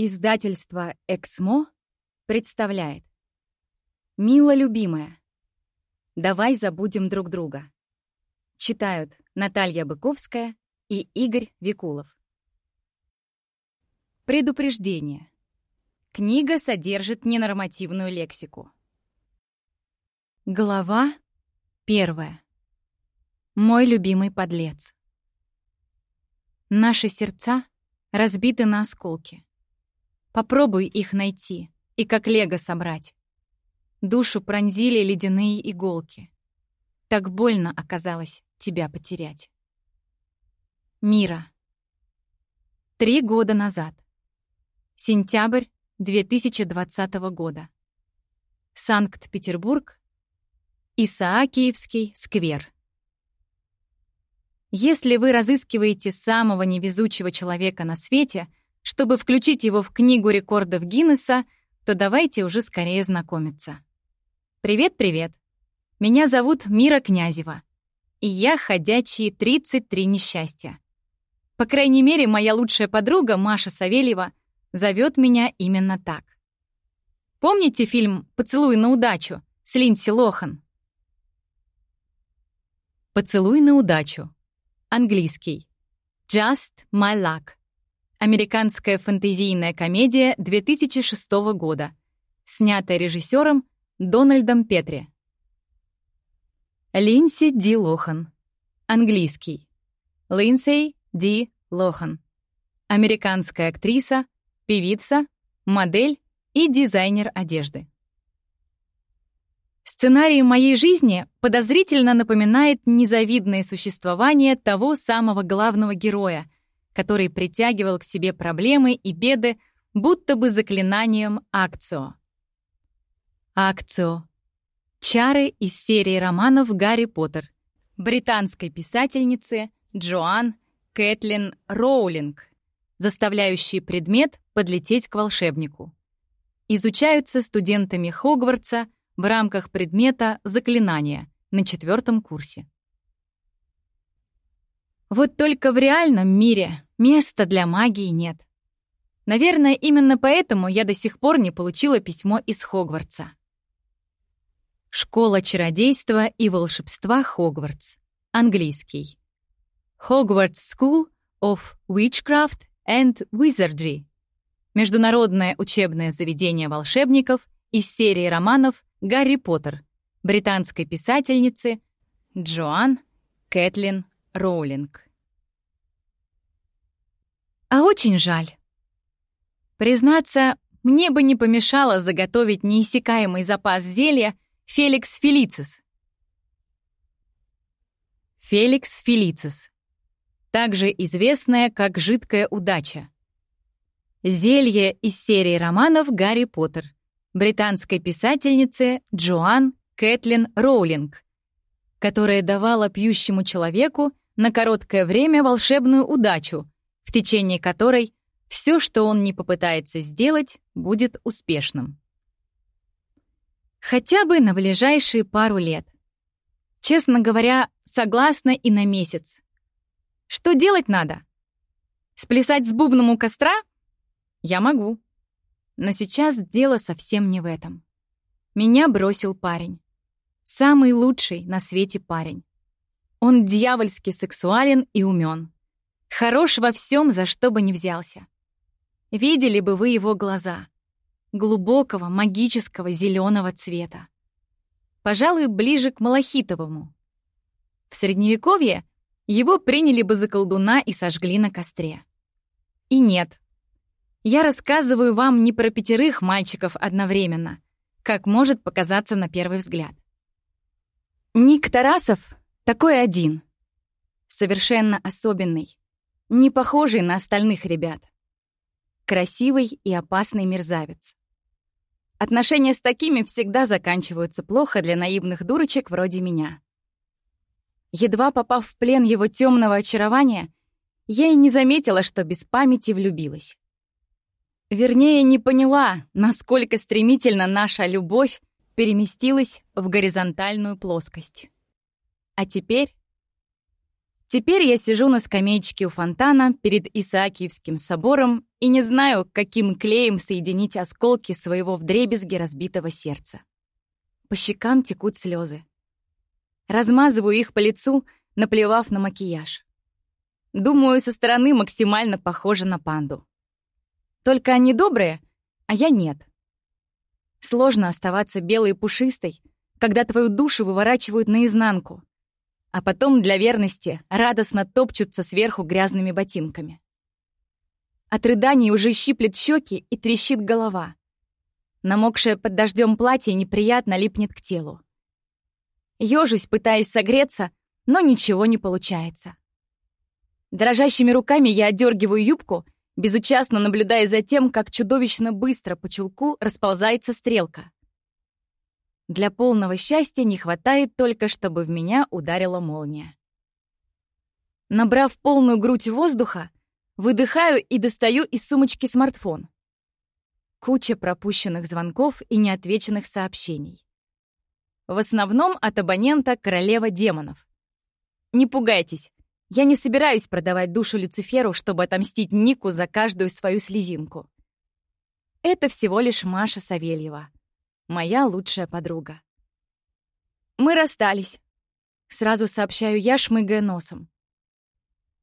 Издательство «Эксмо» представляет «Мила любимая, давай забудем друг друга». Читают Наталья Быковская и Игорь Викулов. Предупреждение. Книга содержит ненормативную лексику. Глава первая. Мой любимый подлец. Наши сердца разбиты на осколки. Попробуй их найти и как лего собрать. Душу пронзили ледяные иголки. Так больно оказалось тебя потерять. Мира. Три года назад. Сентябрь 2020 года. Санкт-Петербург. Исаакиевский сквер. Если вы разыскиваете самого невезучего человека на свете, чтобы включить его в книгу рекордов Гиннесса, то давайте уже скорее знакомиться. Привет-привет. Меня зовут Мира Князева, и я ходячие 33 несчастья. По крайней мере, моя лучшая подруга Маша Савельева зовет меня именно так. Помните фильм «Поцелуй на удачу» с Линдси Лохан? «Поцелуй на удачу» Английский. Just My Luck. Американская фэнтезийная комедия 2006 года. Снятая режиссером Дональдом Петри. Линси Ди Лохан. Английский. Линдсей Ди Лохан. Американская актриса, певица, модель и дизайнер одежды. Сценарий моей жизни подозрительно напоминает незавидное существование того самого главного героя, который притягивал к себе проблемы и беды будто бы заклинанием акцио. Акцио. Чары из серии романов «Гарри Поттер» британской писательницы Джоан Кэтлин Роулинг, заставляющие предмет подлететь к волшебнику. Изучаются студентами Хогвартса — в рамках предмета «Заклинания» на четвертом курсе. Вот только в реальном мире места для магии нет. Наверное, именно поэтому я до сих пор не получила письмо из Хогвартса. Школа чародейства и волшебства Хогвартс. Английский. Hogwarts School of Witchcraft and Wizardry. Международное учебное заведение волшебников из серии романов «Гарри Поттер» британской писательницы Джоан Кэтлин Роулинг. А очень жаль. Признаться, мне бы не помешало заготовить неиссякаемый запас зелья Феликс Фелицис. Феликс Фелицис. Также известная как «Жидкая удача». Зелье из серии романов «Гарри Поттер» британской писательнице Джоан Кэтлин Роулинг, которая давала пьющему человеку на короткое время волшебную удачу, в течение которой все, что он не попытается сделать, будет успешным. Хотя бы на ближайшие пару лет. Честно говоря, согласна и на месяц. Что делать надо? Сплясать с бубном у костра? Я могу. Но сейчас дело совсем не в этом. Меня бросил парень. Самый лучший на свете парень. Он дьявольски сексуален и умен. Хорош во всем, за что бы ни взялся. Видели бы вы его глаза. Глубокого, магического зеленого цвета. Пожалуй, ближе к малахитовому. В Средневековье его приняли бы за колдуна и сожгли на костре. И нет, я рассказываю вам не про пятерых мальчиков одновременно, как может показаться на первый взгляд. Ник Тарасов такой один. Совершенно особенный, не похожий на остальных ребят. Красивый и опасный мерзавец. Отношения с такими всегда заканчиваются плохо для наивных дурочек вроде меня. Едва попав в плен его темного очарования, я и не заметила, что без памяти влюбилась. Вернее, не поняла, насколько стремительно наша любовь переместилась в горизонтальную плоскость. А теперь... Теперь я сижу на скамеечке у фонтана перед Исаакиевским собором и не знаю, каким клеем соединить осколки своего вдребезги разбитого сердца. По щекам текут слезы. Размазываю их по лицу, наплевав на макияж. Думаю, со стороны максимально похожа на панду. Только они добрые, а я нет. Сложно оставаться белой и пушистой, когда твою душу выворачивают наизнанку, а потом для верности радостно топчутся сверху грязными ботинками. От рыданий уже щиплет щеки и трещит голова. Намокшее под дождем платье неприятно липнет к телу. Ёжусь, пытаясь согреться, но ничего не получается. Дрожащими руками я отдергиваю юбку, безучастно наблюдая за тем, как чудовищно быстро по чулку расползается стрелка. Для полного счастья не хватает только, чтобы в меня ударила молния. Набрав полную грудь воздуха, выдыхаю и достаю из сумочки смартфон. Куча пропущенных звонков и неотвеченных сообщений. В основном от абонента «Королева демонов». Не пугайтесь, я не собираюсь продавать душу Люциферу, чтобы отомстить Нику за каждую свою слезинку. Это всего лишь Маша Савельева моя лучшая подруга. Мы расстались. Сразу сообщаю я, шмыгая носом.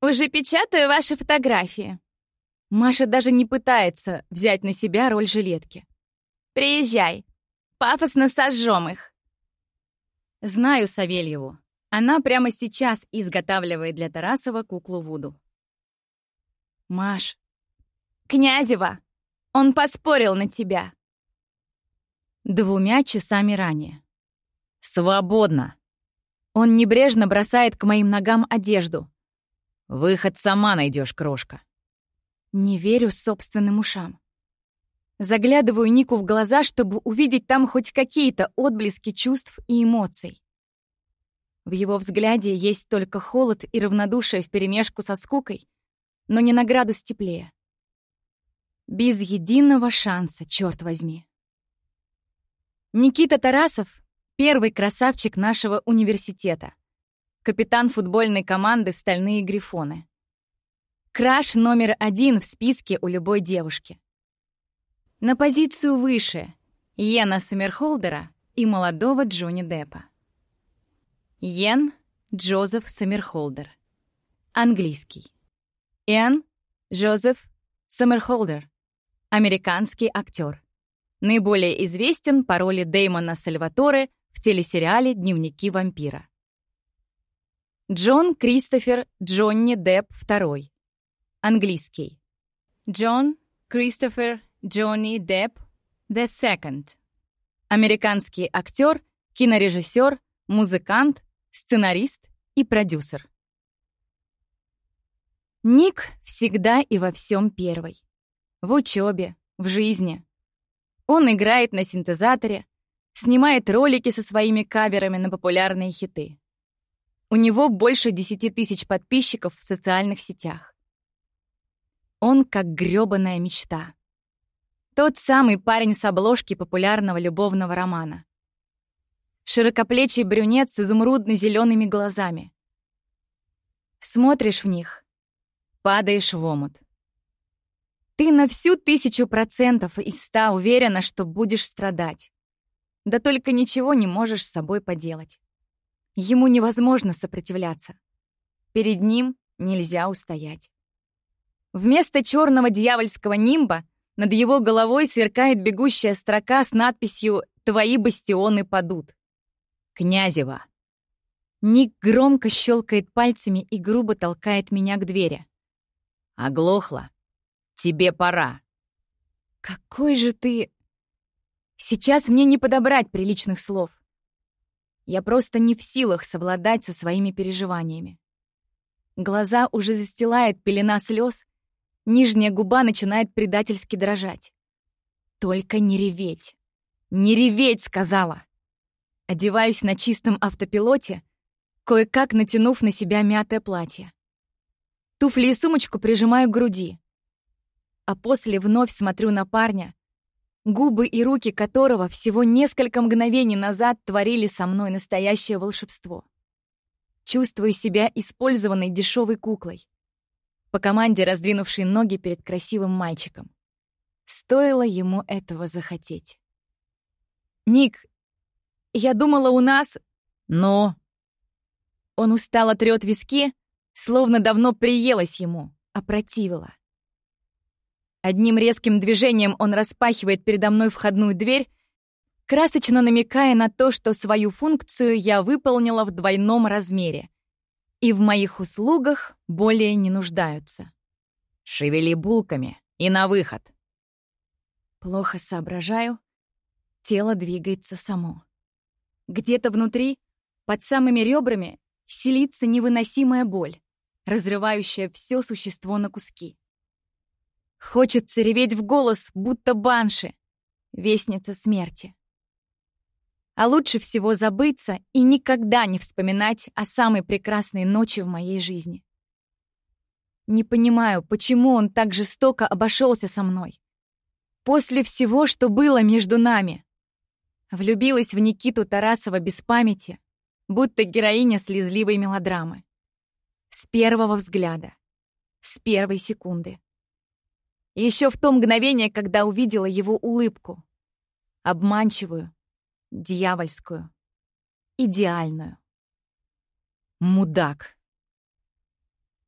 Уже печатаю ваши фотографии. Маша даже не пытается взять на себя роль жилетки. Приезжай. Пафосно сожжем их. Знаю Савельеву. Она прямо сейчас изготавливает для Тарасова куклу Вуду. Маш. Князева. Он поспорил на тебя двумя часами ранее. «Свободно!» Он небрежно бросает к моим ногам одежду. «Выход сама найдешь, крошка». Не верю собственным ушам. Заглядываю Нику в глаза, чтобы увидеть там хоть какие-то отблески чувств и эмоций. В его взгляде есть только холод и равнодушие вперемешку со скукой, но не на градус теплее. Без единого шанса, черт возьми. Никита Тарасов — первый красавчик нашего университета. Капитан футбольной команды «Стальные Грифоны». Краш номер один в списке у любой девушки. На позицию выше — Йена Саммерхолдера и молодого Джонни Деппа. Йен Джозеф Саммерхолдер. Английский. Эн Джозеф Саммерхолдер. Американский актер. Наиболее известен по роли Дэймона Сальваторе в телесериале «Дневники вампира». Джон Кристофер Джонни Депп II. Английский. Джон Кристофер Джонни Депп II. Американский актер, кинорежиссер, музыкант, сценарист и продюсер. Ник всегда и во всем первый. В учебе, в жизни, он играет на синтезаторе, снимает ролики со своими каверами на популярные хиты. У него больше 10 тысяч подписчиков в социальных сетях. Он как грёбаная мечта. Тот самый парень с обложки популярного любовного романа. Широкоплечий брюнет с изумрудно-зелеными глазами. Смотришь в них, падаешь в омут. Ты на всю тысячу процентов из ста уверена, что будешь страдать. Да только ничего не можешь с собой поделать. Ему невозможно сопротивляться. Перед ним нельзя устоять. Вместо черного дьявольского нимба над его головой сверкает бегущая строка с надписью «Твои бастионы падут». Князева. Ник громко щелкает пальцами и грубо толкает меня к двери. Оглохла. Тебе пора». «Какой же ты...» «Сейчас мне не подобрать приличных слов. Я просто не в силах совладать со своими переживаниями. Глаза уже застилает пелена слез, нижняя губа начинает предательски дрожать. Только не реветь. Не реветь, сказала. Одеваюсь на чистом автопилоте, кое-как натянув на себя мятое платье. Туфли и сумочку прижимаю к груди а после вновь смотрю на парня, губы и руки которого всего несколько мгновений назад творили со мной настоящее волшебство. Чувствую себя использованной дешевой куклой. По команде раздвинувшей ноги перед красивым мальчиком. Стоило ему этого захотеть. «Ник, я думала, у нас...» «Но...» Он устало трёт виски, словно давно приелось ему, опротивило. Одним резким движением он распахивает передо мной входную дверь, красочно намекая на то, что свою функцию я выполнила в двойном размере и в моих услугах более не нуждаются. «Шевели булками и на выход!» Плохо соображаю, тело двигается само. Где-то внутри, под самыми ребрами, селится невыносимая боль, разрывающая все существо на куски. Хочется реветь в голос, будто банши, вестница смерти. А лучше всего забыться и никогда не вспоминать о самой прекрасной ночи в моей жизни. Не понимаю, почему он так жестоко обошелся со мной. После всего, что было между нами. Влюбилась в Никиту Тарасова без памяти, будто героиня слезливой мелодрамы. С первого взгляда, с первой секунды. Еще в то мгновение, когда увидела его улыбку. Обманчивую, дьявольскую, идеальную. Мудак.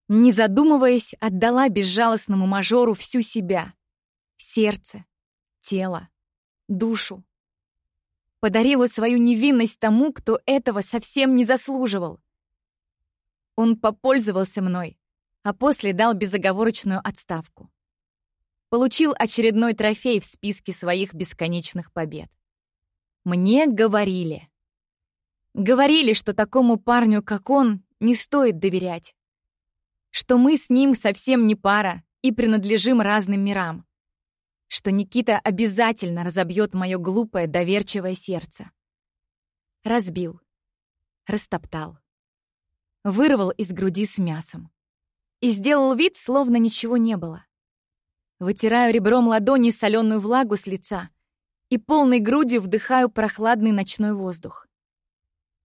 Не задумываясь, отдала безжалостному мажору всю себя. Сердце, тело, душу. Подарила свою невинность тому, кто этого совсем не заслуживал. Он попользовался мной, а после дал безоговорочную отставку. Получил очередной трофей в списке своих бесконечных побед. Мне говорили. Говорили, что такому парню, как он, не стоит доверять. Что мы с ним совсем не пара и принадлежим разным мирам. Что Никита обязательно разобьет мое глупое доверчивое сердце. Разбил. Растоптал вырвал из груди с мясом. И сделал вид, словно ничего не было. Вытираю ребром ладони соленую влагу с лица и полной грудью вдыхаю прохладный ночной воздух.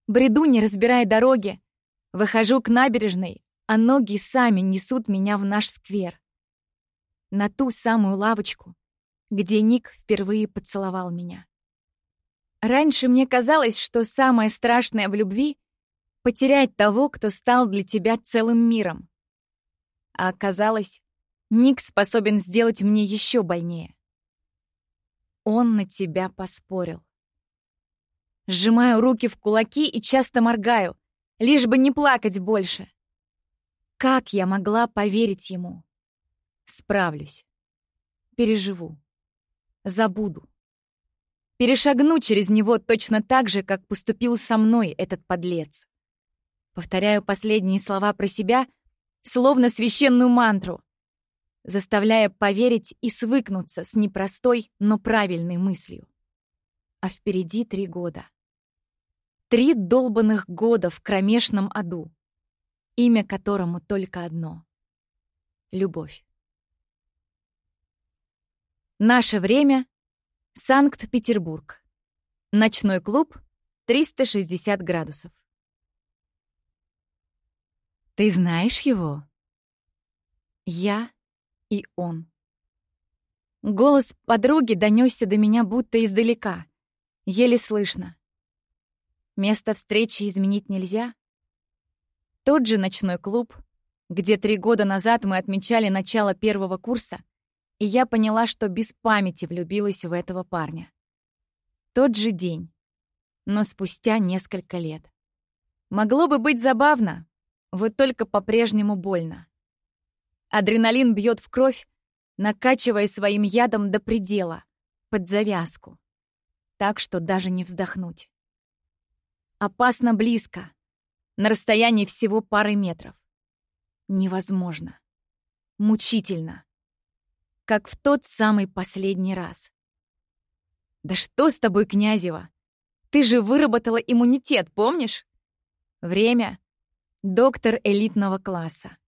Бреду, не разбирая дороги, выхожу к набережной, а ноги сами несут меня в наш сквер. На ту самую лавочку, где Ник впервые поцеловал меня. Раньше мне казалось, что самое страшное в любви потерять того, кто стал для тебя целым миром. А оказалось, Ник способен сделать мне еще больнее. Он на тебя поспорил. Сжимаю руки в кулаки и часто моргаю, лишь бы не плакать больше. Как я могла поверить ему? Справлюсь. Переживу. Забуду. Перешагну через него точно так же, как поступил со мной этот подлец. Повторяю последние слова про себя, словно священную мантру, заставляя поверить и свыкнуться с непростой, но правильной мыслью. А впереди три года. Три долбанных года в кромешном аду, имя которому только одно — любовь. Наше время — Санкт-Петербург. Ночной клуб — 360 градусов. Ты знаешь его? Я и он. Голос подруги донесся до меня будто издалека, еле слышно. Место встречи изменить нельзя. Тот же ночной клуб, где три года назад мы отмечали начало первого курса, и я поняла, что без памяти влюбилась в этого парня. Тот же день, но спустя несколько лет. Могло бы быть забавно, вот только по-прежнему больно. Адреналин бьет в кровь, накачивая своим ядом до предела, под завязку. Так что даже не вздохнуть. Опасно близко, на расстоянии всего пары метров. Невозможно. Мучительно. Как в тот самый последний раз. «Да что с тобой, Князева? Ты же выработала иммунитет, помнишь? Время Доктор элитного класса.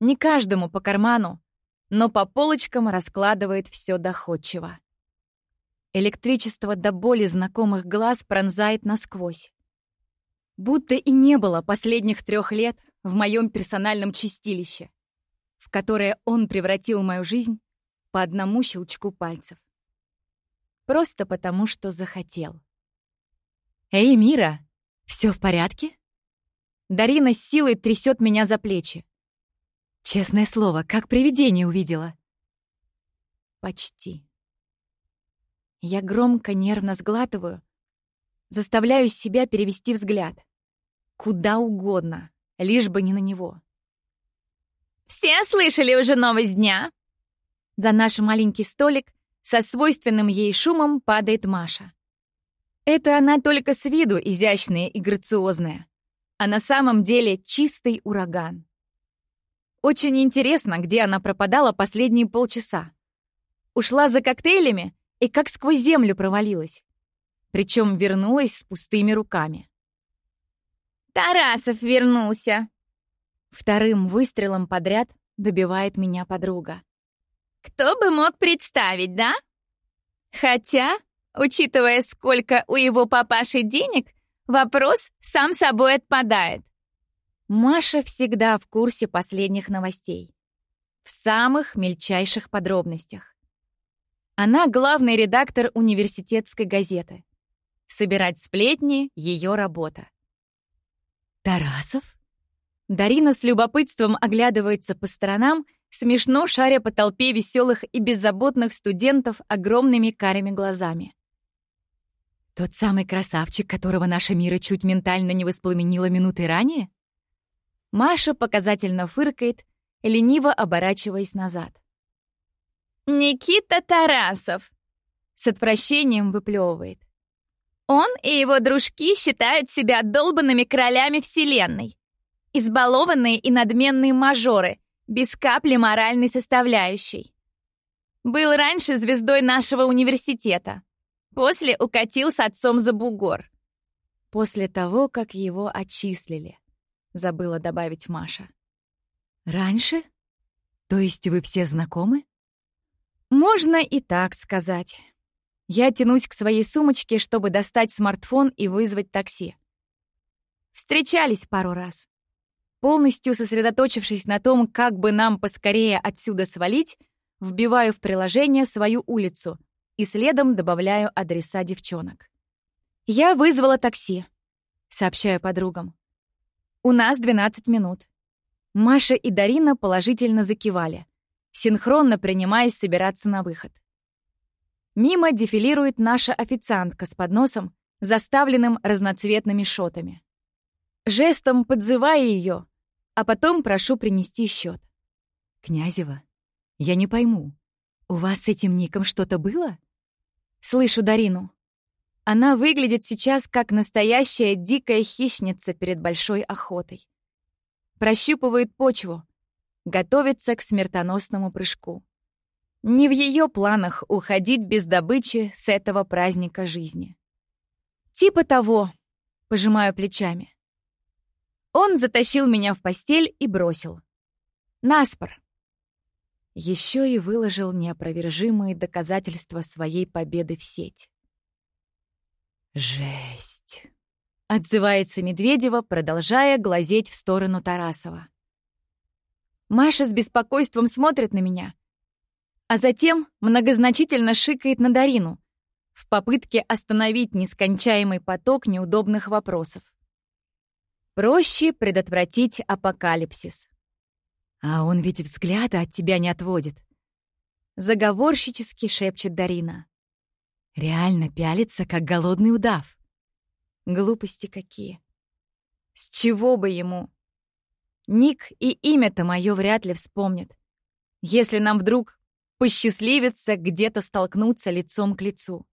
Не каждому по карману, но по полочкам раскладывает все доходчиво. Электричество до боли знакомых глаз пронзает насквозь. Будто и не было последних трех лет в моем персональном чистилище, в которое он превратил мою жизнь по одному щелчку пальцев. Просто потому, что захотел. «Эй, Мира, все в порядке?» Дарина с силой трясет меня за плечи. Честное слово, как привидение увидела. Почти. Я громко, нервно сглатываю, заставляю себя перевести взгляд. Куда угодно, лишь бы не на него. «Все слышали уже новость дня?» За наш маленький столик со свойственным ей шумом падает Маша. Это она только с виду изящная и грациозная, а на самом деле чистый ураган. Очень интересно, где она пропадала последние полчаса. Ушла за коктейлями и как сквозь землю провалилась. Причем вернулась с пустыми руками. «Тарасов вернулся!» Вторым выстрелом подряд добивает меня подруга. «Кто бы мог представить, да? Хотя, учитывая, сколько у его папаши денег, вопрос сам собой отпадает». Маша всегда в курсе последних новостей. В самых мельчайших подробностях. Она главный редактор университетской газеты. Собирать сплетни — ее работа. «Тарасов?» Дарина с любопытством оглядывается по сторонам, смешно шаря по толпе веселых и беззаботных студентов огромными карими глазами. Тот самый красавчик, которого наша Мира чуть ментально не воспламенила минуты ранее? Маша показательно фыркает, лениво оборачиваясь назад. «Никита Тарасов!» С отвращением выплевывает. Он и его дружки считают себя долбанными королями Вселенной. Избалованные и надменные мажоры, без капли моральной составляющей. Был раньше звездой нашего университета. После укатил с отцом за бугор. После того, как его отчислили забыла добавить Маша. «Раньше? То есть вы все знакомы?» «Можно и так сказать. Я тянусь к своей сумочке, чтобы достать смартфон и вызвать такси. Встречались пару раз. Полностью сосредоточившись на том, как бы нам поскорее отсюда свалить, вбиваю в приложение свою улицу и следом добавляю адреса девчонок. «Я вызвала такси», — сообщаю подругам. «У нас 12 минут». Маша и Дарина положительно закивали, синхронно принимаясь собираться на выход. Мимо дефилирует наша официантка с подносом, заставленным разноцветными шотами. Жестом подзывая ее, а потом прошу принести счет. «Князева, я не пойму, у вас с этим ником что-то было?» Слышу Дарину. Она выглядит сейчас как настоящая дикая хищница перед большой охотой. Прощупывает почву, готовится к смертоносному прыжку. Не в ее планах уходить без добычи с этого праздника жизни. Типа того, пожимаю плечами. Он затащил меня в постель и бросил. Наспор. Еще и выложил неопровержимые доказательства своей победы в сеть. «Жесть!» — отзывается Медведева, продолжая глазеть в сторону Тарасова. Маша с беспокойством смотрит на меня, а затем многозначительно шикает на Дарину в попытке остановить нескончаемый поток неудобных вопросов. Проще предотвратить апокалипсис. А он ведь взгляда от тебя не отводит. Заговорщически шепчет Дарина. Реально пялится, как голодный удав. Глупости какие. С чего бы ему? Ник и имя-то мое вряд ли вспомнит. Если нам вдруг посчастливится где-то столкнуться лицом к лицу.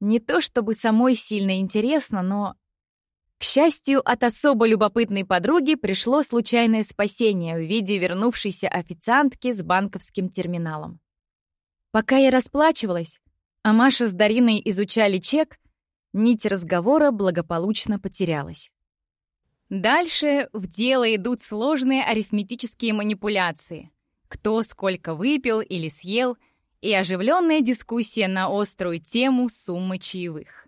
Не то чтобы самой сильно интересно, но... К счастью, от особо любопытной подруги пришло случайное спасение в виде вернувшейся официантки с банковским терминалом. Пока я расплачивалась, а Маша с Дариной изучали чек, нить разговора благополучно потерялась. Дальше в дело идут сложные арифметические манипуляции. Кто сколько выпил или съел, и оживленная дискуссия на острую тему суммы чаевых.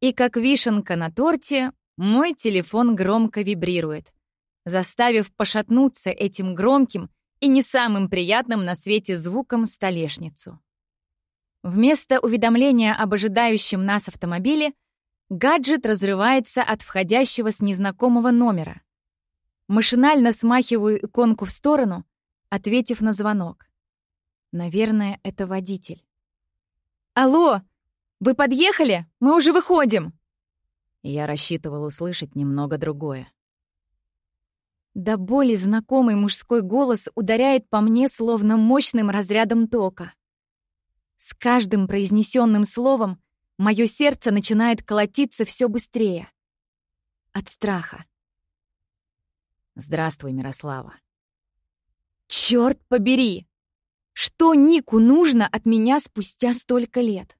И как вишенка на торте, Мой телефон громко вибрирует, заставив пошатнуться этим громким и не самым приятным на свете звуком столешницу. Вместо уведомления об ожидающем нас автомобиле гаджет разрывается от входящего с незнакомого номера. Машинально смахиваю иконку в сторону, ответив на звонок. Наверное, это водитель. «Алло! Вы подъехали? Мы уже выходим!» Я рассчитывал услышать немного другое. До боли знакомый мужской голос ударяет по мне словно мощным разрядом тока. С каждым произнесенным словом мое сердце начинает колотиться все быстрее. От страха. «Здравствуй, Мирослава». Черт побери! Что Нику нужно от меня спустя столько лет?